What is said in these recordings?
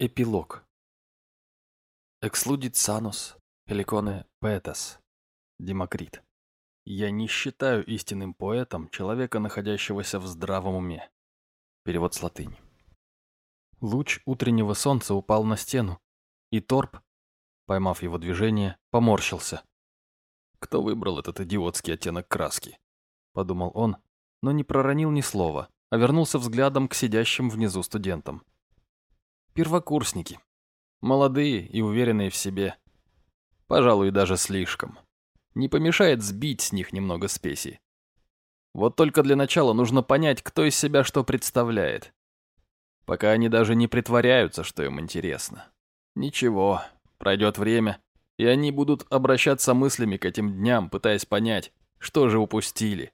Эпилог. Экслудит санус, пеликоне поэтас. Демокрит. Я не считаю истинным поэтом человека, находящегося в здравом уме. Перевод с латыни. Луч утреннего солнца упал на стену, и Торп, поймав его движение, поморщился. «Кто выбрал этот идиотский оттенок краски?» — подумал он, но не проронил ни слова, а вернулся взглядом к сидящим внизу студентам. Первокурсники. Молодые и уверенные в себе. Пожалуй, даже слишком. Не помешает сбить с них немного спеси. Вот только для начала нужно понять, кто из себя что представляет. Пока они даже не притворяются, что им интересно. Ничего, пройдет время, и они будут обращаться мыслями к этим дням, пытаясь понять, что же упустили.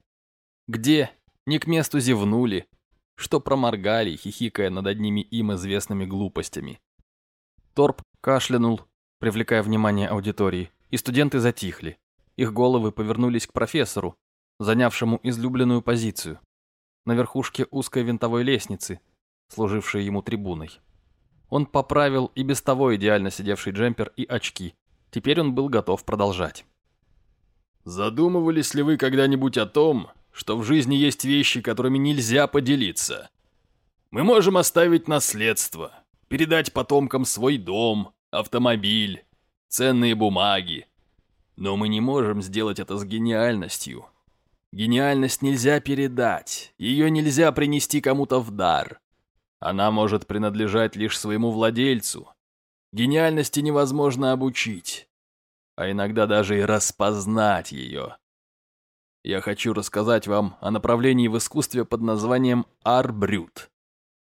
Где не к месту зевнули, что проморгали, хихикая над одними им известными глупостями. Торп кашлянул, привлекая внимание аудитории, и студенты затихли. Их головы повернулись к профессору, занявшему излюбленную позицию, на верхушке узкой винтовой лестницы, служившей ему трибуной. Он поправил и без того идеально сидевший джемпер и очки. Теперь он был готов продолжать. «Задумывались ли вы когда-нибудь о том, что в жизни есть вещи, которыми нельзя поделиться. Мы можем оставить наследство, передать потомкам свой дом, автомобиль, ценные бумаги. Но мы не можем сделать это с гениальностью. Гениальность нельзя передать, ее нельзя принести кому-то в дар. Она может принадлежать лишь своему владельцу. Гениальности невозможно обучить, а иногда даже и распознать ее я хочу рассказать вам о направлении в искусстве под названием арбрют.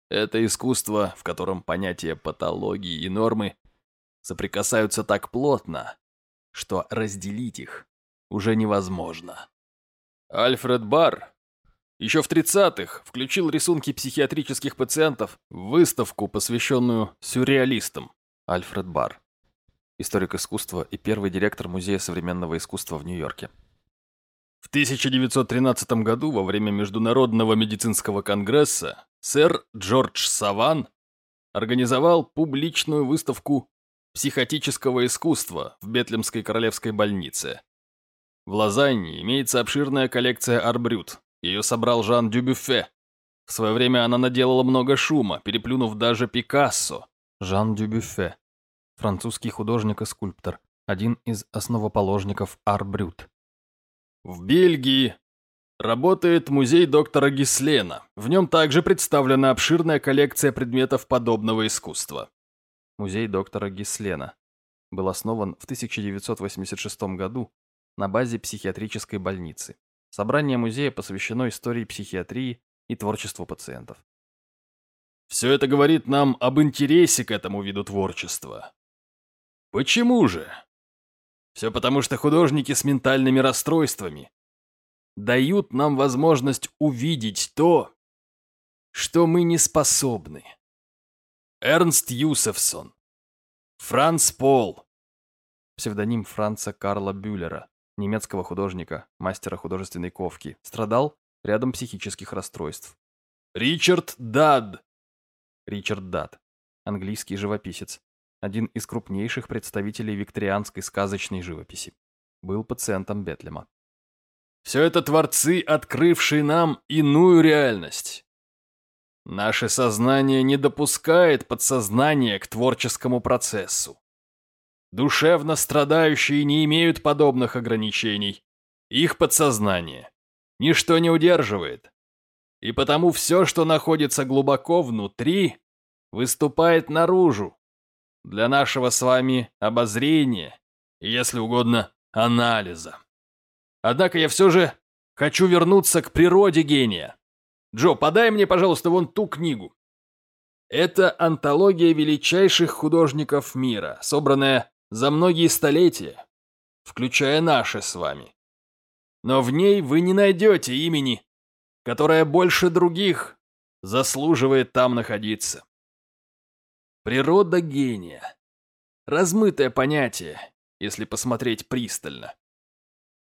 Это искусство, в котором понятия патологии и нормы соприкасаются так плотно, что разделить их уже невозможно. Альфред Барр еще в 30-х включил рисунки психиатрических пациентов в выставку, посвященную сюрреалистам. Альфред Барр. Историк искусства и первый директор Музея современного искусства в Нью-Йорке. В 1913 году во время Международного медицинского конгресса сэр Джордж Саван организовал публичную выставку психотического искусства в Бетлемской королевской больнице. В Лозанне имеется обширная коллекция арбрют. Ее собрал Жан Дюбюфе. В свое время она наделала много шума, переплюнув даже Пикассо. Жан Дюбюфе. Французский художник и скульптор. Один из основоположников арбрют. В Бельгии работает музей доктора Гислена. В нем также представлена обширная коллекция предметов подобного искусства. Музей доктора Гислена был основан в 1986 году на базе психиатрической больницы. Собрание музея посвящено истории психиатрии и творчеству пациентов. Все это говорит нам об интересе к этому виду творчества. Почему же? Все потому, что художники с ментальными расстройствами дают нам возможность увидеть то, что мы не способны. Эрнст Юсефсон, Франц Пол, псевдоним Франца Карла Бюллера, немецкого художника, мастера художественной ковки, страдал рядом психических расстройств. Ричард Дад. Ричард Дад, английский живописец, один из крупнейших представителей викторианской сказочной живописи. Был пациентом Бетлема. Все это творцы, открывшие нам иную реальность. Наше сознание не допускает подсознание к творческому процессу. Душевно страдающие не имеют подобных ограничений. Их подсознание ничто не удерживает. И потому все, что находится глубоко внутри, выступает наружу, для нашего с вами обозрения и, если угодно, анализа. Однако я все же хочу вернуться к природе гения. Джо, подай мне, пожалуйста, вон ту книгу. Это антология величайших художников мира, собранная за многие столетия, включая наши с вами. Но в ней вы не найдете имени, которое больше других заслуживает там находиться. Природа гения. Размытое понятие, если посмотреть пристально.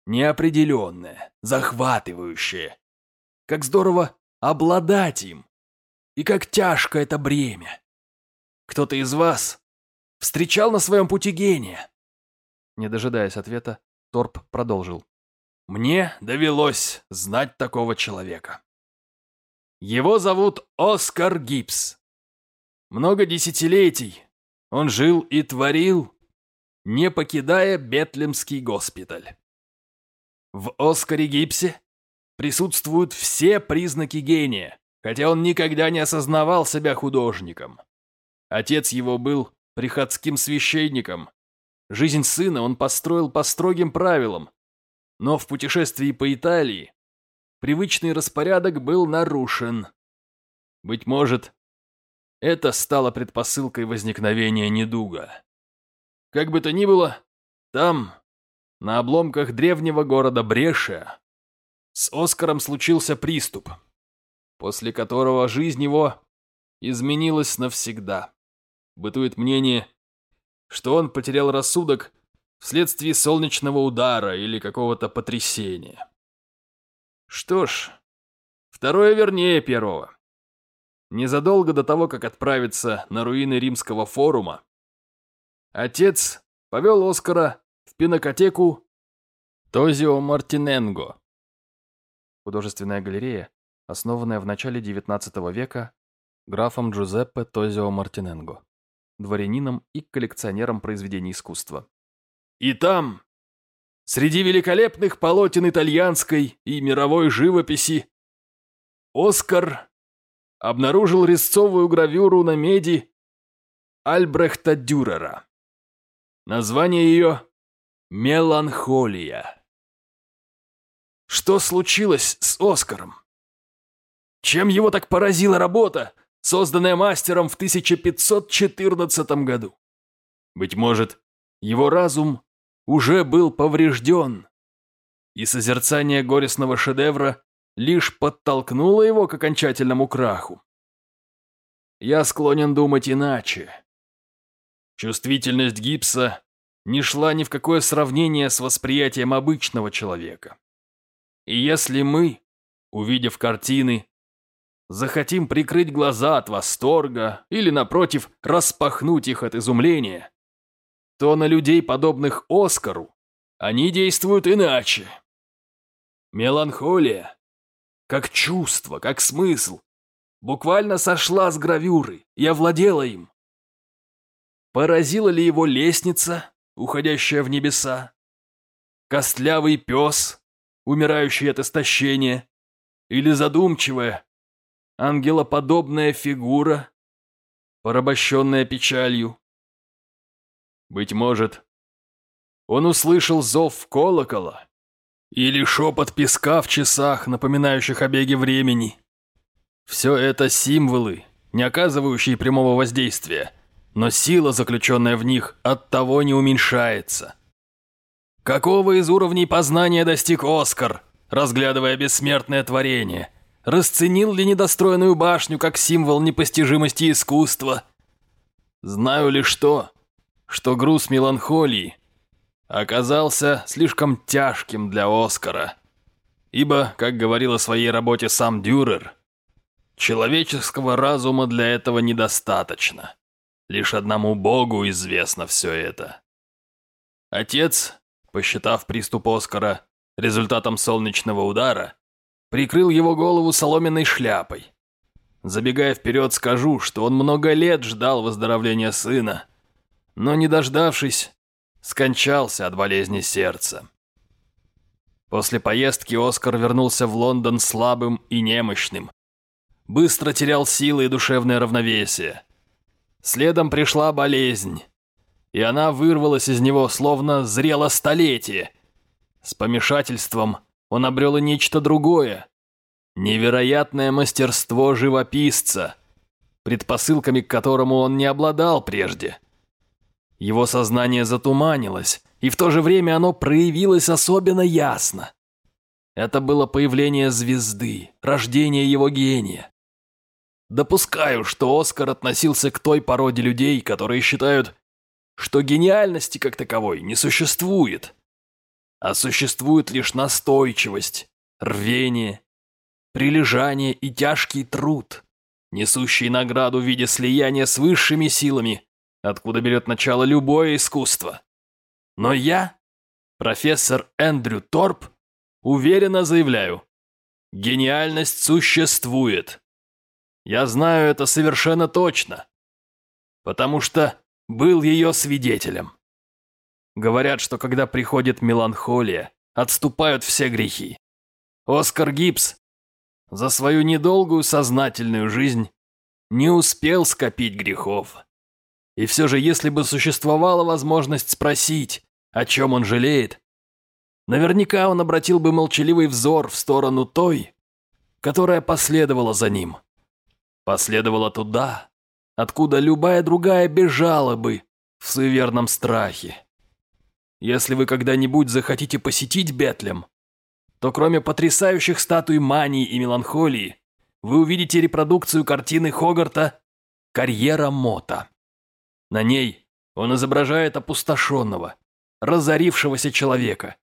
Неопределенное, захватывающее. Как здорово обладать им. И как тяжко это бремя. кто-то из вас встречал на своем пути гения?» Не дожидаясь ответа, Торп продолжил. «Мне довелось знать такого человека. Его зовут Оскар Гибс. Много десятилетий он жил и творил, не покидая Бетлемский госпиталь. В Оскаре Гипсе присутствуют все признаки гения, хотя он никогда не осознавал себя художником. Отец его был приходским священником. Жизнь сына он построил по строгим правилам, но в путешествии по Италии привычный распорядок был нарушен. Быть может, это стало предпосылкой возникновения недуга. Как бы то ни было, там, на обломках древнего города Бреша, с Оскаром случился приступ, после которого жизнь его изменилась навсегда. Бытует мнение, что он потерял рассудок вследствие солнечного удара или какого-то потрясения. Что ж, второе вернее первого. Незадолго до того, как отправиться на руины римского форума, отец повел Оскара в пинокотеку Тозио Мартиненго. Художественная галерея, основанная в начале XIX века графом Джузеппе Тозио Мартиненго, дворянином и коллекционером произведений искусства. И там, среди великолепных полотен итальянской и мировой живописи, Оскар обнаружил резцовую гравюру на меди Альбрехта Дюрера. Название ее «Меланхолия». Что случилось с Оскаром? Чем его так поразила работа, созданная мастером в 1514 году? Быть может, его разум уже был поврежден, и созерцание горестного шедевра лишь подтолкнуло его к окончательному краху. Я склонен думать иначе. Чувствительность гипса не шла ни в какое сравнение с восприятием обычного человека. И если мы, увидев картины, захотим прикрыть глаза от восторга или, напротив, распахнуть их от изумления, то на людей, подобных Оскару, они действуют иначе. Меланхолия, как чувство, как смысл, буквально сошла с гравюры и овладела им. Поразила ли его лестница, уходящая в небеса? Костлявый пес, умирающий от истощения, или задумчивая, ангелоподобная фигура, порабощенная печалью. Быть может, он услышал зов колокола или шепот песка в часах, напоминающих о беге времени. Все это символы, не оказывающие прямого воздействия, но сила, заключенная в них, от того не уменьшается. Какого из уровней познания достиг Оскар, разглядывая бессмертное творение? Расценил ли недостроенную башню как символ непостижимости искусства? Знаю лишь то, что груз меланхолии оказался слишком тяжким для Оскара. Ибо, как говорил о своей работе сам Дюрер, человеческого разума для этого недостаточно. Лишь одному Богу известно все это. Отец посчитав приступ Оскара результатом солнечного удара, прикрыл его голову соломенной шляпой. Забегая вперед, скажу, что он много лет ждал выздоровления сына, но, не дождавшись, скончался от болезни сердца. После поездки Оскар вернулся в Лондон слабым и немощным. Быстро терял силы и душевное равновесие. Следом пришла болезнь, и она вырвалась из него, словно зрело столетие. С помешательством он обрел и нечто другое. Невероятное мастерство живописца, предпосылками к которому он не обладал прежде. Его сознание затуманилось, и в то же время оно проявилось особенно ясно. Это было появление звезды, рождение его гения. Допускаю, что Оскар относился к той породе людей, которые считают что гениальности как таковой не существует, а существует лишь настойчивость, рвение, прилежание и тяжкий труд, несущий награду в виде слияния с высшими силами, откуда берет начало любое искусство. Но я, профессор Эндрю Торп, уверенно заявляю, гениальность существует. Я знаю это совершенно точно, потому что был ее свидетелем. Говорят, что когда приходит меланхолия, отступают все грехи. Оскар Гибс за свою недолгую сознательную жизнь не успел скопить грехов. И все же, если бы существовала возможность спросить, о чем он жалеет, наверняка он обратил бы молчаливый взор в сторону той, которая последовала за ним. Последовала туда, откуда любая другая бежала бы в суеверном страхе. Если вы когда-нибудь захотите посетить Бетлем, то кроме потрясающих статуй мании и меланхолии, вы увидите репродукцию картины Хогарта «Карьера Мота». На ней он изображает опустошенного, разорившегося человека,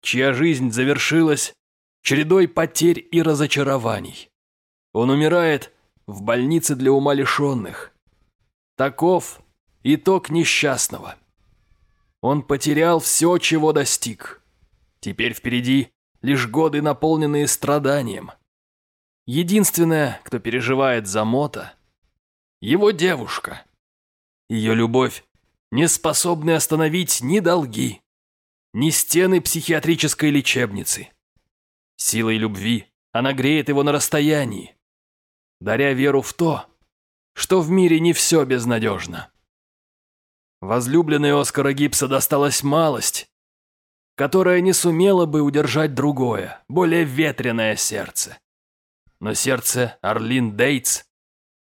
чья жизнь завершилась чередой потерь и разочарований. Он умирает в больнице для умалишенных. Таков итог несчастного. Он потерял все, чего достиг. Теперь впереди лишь годы, наполненные страданием. Единственное, кто переживает за Мота, его девушка. Ее любовь не способны остановить ни долги, ни стены психиатрической лечебницы. Силой любви она греет его на расстоянии, даря веру в то, что в мире не все безнадежно. Возлюбленной Оскара Гипса досталась малость, которая не сумела бы удержать другое, более ветреное сердце. Но сердце Орлин Дейтс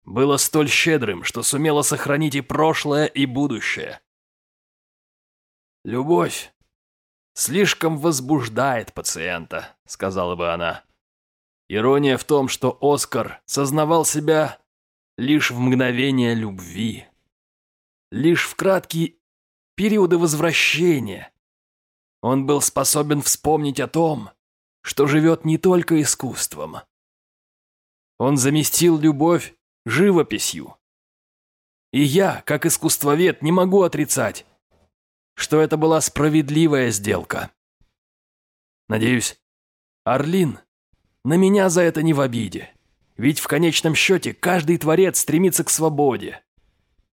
было столь щедрым, что сумело сохранить и прошлое, и будущее. «Любовь слишком возбуждает пациента», — сказала бы она. Ирония в том, что Оскар сознавал себя лишь в мгновение любви лишь в краткие периоды возвращения. Он был способен вспомнить о том, что живет не только искусством. Он заместил любовь живописью. И я, как искусствовед, не могу отрицать, что это была справедливая сделка. Надеюсь, Орлин на меня за это не в обиде, ведь в конечном счете каждый творец стремится к свободе.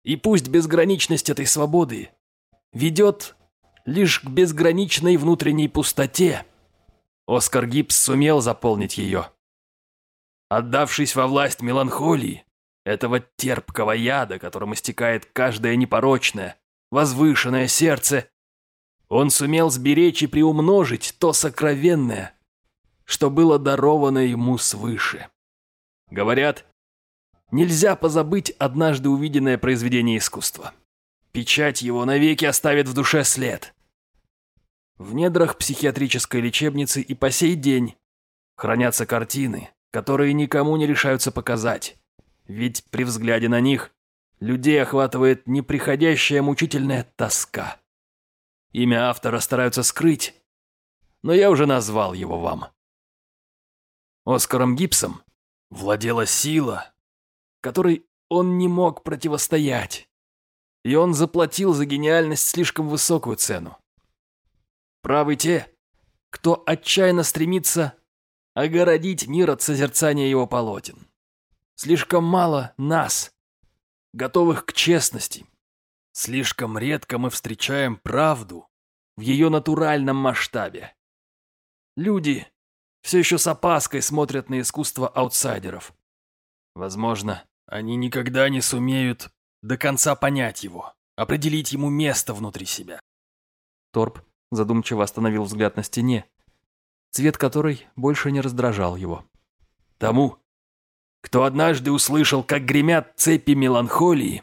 И пусть безграничность этой свободы ведет лишь к безграничной внутренней пустоте, Оскар Гибс сумел заполнить ее. Отдавшись во власть меланхолии, этого терпкого яда, которым истекает каждое непорочное, возвышенное сердце, он сумел сберечь и приумножить то сокровенное, что было даровано ему свыше. Говорят, Нельзя позабыть однажды увиденное произведение искусства. Печать его навеки оставит в душе след. В недрах психиатрической лечебницы и по сей день хранятся картины, которые никому не решаются показать. Ведь при взгляде на них людей охватывает неприходящая мучительная тоска. Имя автора стараются скрыть, но я уже назвал его вам. Оскаром Гибсом владела сила, которой он не мог противостоять. И он заплатил за гениальность слишком высокую цену. Правы те, кто отчаянно стремится огородить мир от созерцания его полотен. Слишком мало нас, готовых к честности. Слишком редко мы встречаем правду в ее натуральном масштабе. Люди все еще с опаской смотрят на искусство аутсайдеров. Возможно, они никогда не сумеют до конца понять его, определить ему место внутри себя. Торп задумчиво остановил взгляд на стене, цвет которой больше не раздражал его. Тому, кто однажды услышал, как гремят цепи меланхолии,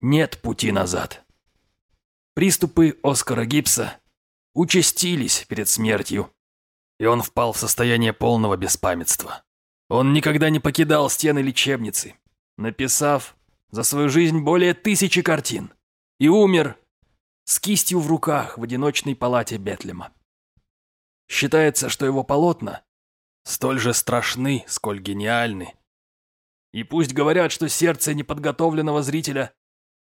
нет пути назад. Приступы Оскара Гипса участились перед смертью, и он впал в состояние полного беспамятства. Он никогда не покидал стены лечебницы, написав за свою жизнь более тысячи картин, и умер с кистью в руках в одиночной палате Бетлема. Считается, что его полотна столь же страшны, сколь гениальны. И пусть говорят, что сердце неподготовленного зрителя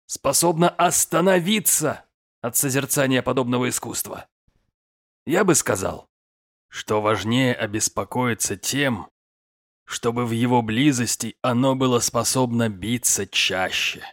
способно остановиться от созерцания подобного искусства. Я бы сказал, что важнее обеспокоиться тем, чтобы в его близости оно было способно биться чаще.